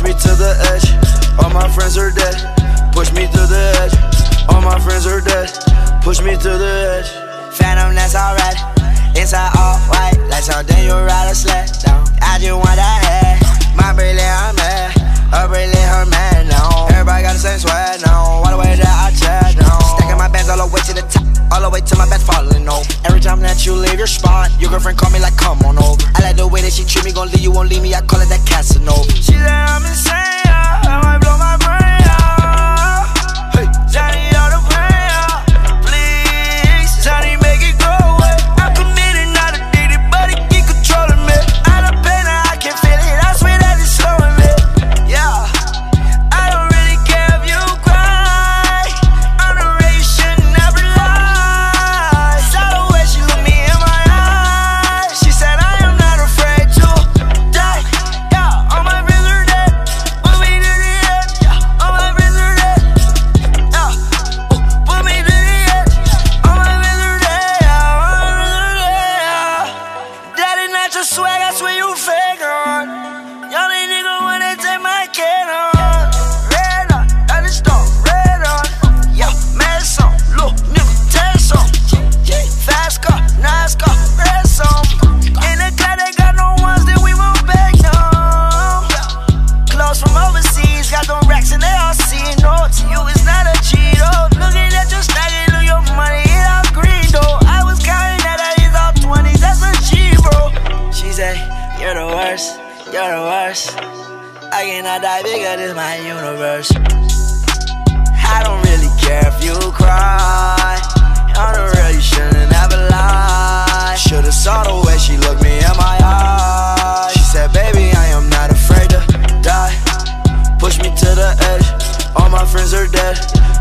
Push me to the edge, all my friends are dead. Push me to the edge, all my friends are dead. Push me to the edge. Phantom, that's alright. Inside all white, like something you ride a sled down. I just want that head. My brilliant, I'm mad. A brilliant, her man, now. Everybody got the same sweat, now. All the way that I chat, now. Stacking my bands all the way to the top, all the way to my bed falling, no. Every time that you leave your spot, your girlfriend call me like, come on over. I like the way that she treat me, gon' leave you, won't leave me. I call it that Casanova. She said, I swear the worst, you're the worst. I cannot die bigger, this my universe. I don't really care if you cry. On the real, you shouldn't ever lie. Should've saw the way she looked me in my eyes. She said, Baby, I am not afraid to die. Push me to the edge. All my friends are dead.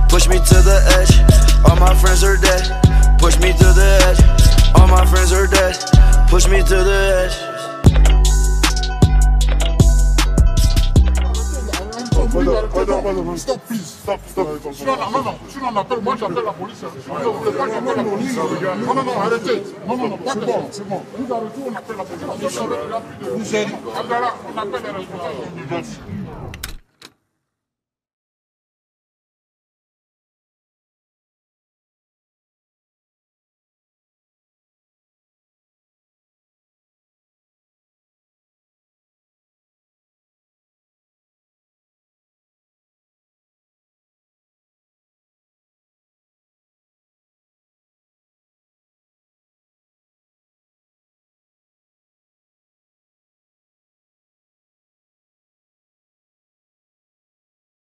Push me to the edge. All my friends are dead. Push me to the edge. All my friends are dead. Push me to the edge. Stop, please. Stop, stop. Sinon, non, non, sinon on appelle, moi j'appelle la police. Non, vous voulez pas que j'appelle la police Non, non, non, arrêtez. Non, non, non, pas de bon, c'est bon. Vous arrêtez, on appelle la police. Vous êtes... Abdallah, on appelle les responsables.